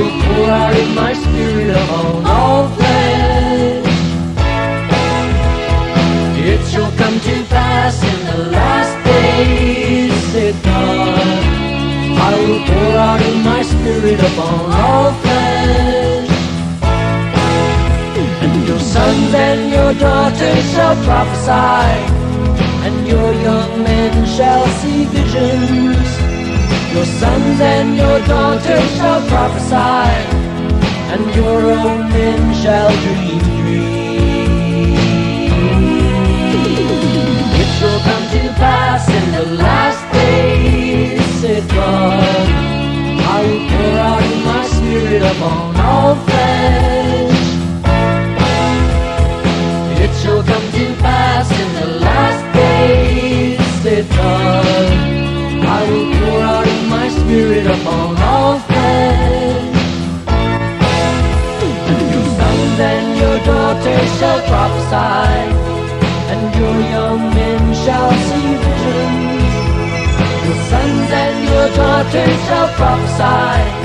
will pour out in my spirit upon all flesh. It shall come to pass in the last days, said God. I will pour out in my spirit upon all flesh. And your sons and your daughters shall prophesy, and your young men shall see visions. Your sons and your daughters shall prophesy, and your old men shall dream dreams. It shall come to pass in the last days, said God. I will pour out my spirit upon all flesh. It shall come to pass in the last days, said God. Men shall see visions. Your sons and your daughters shall prophesy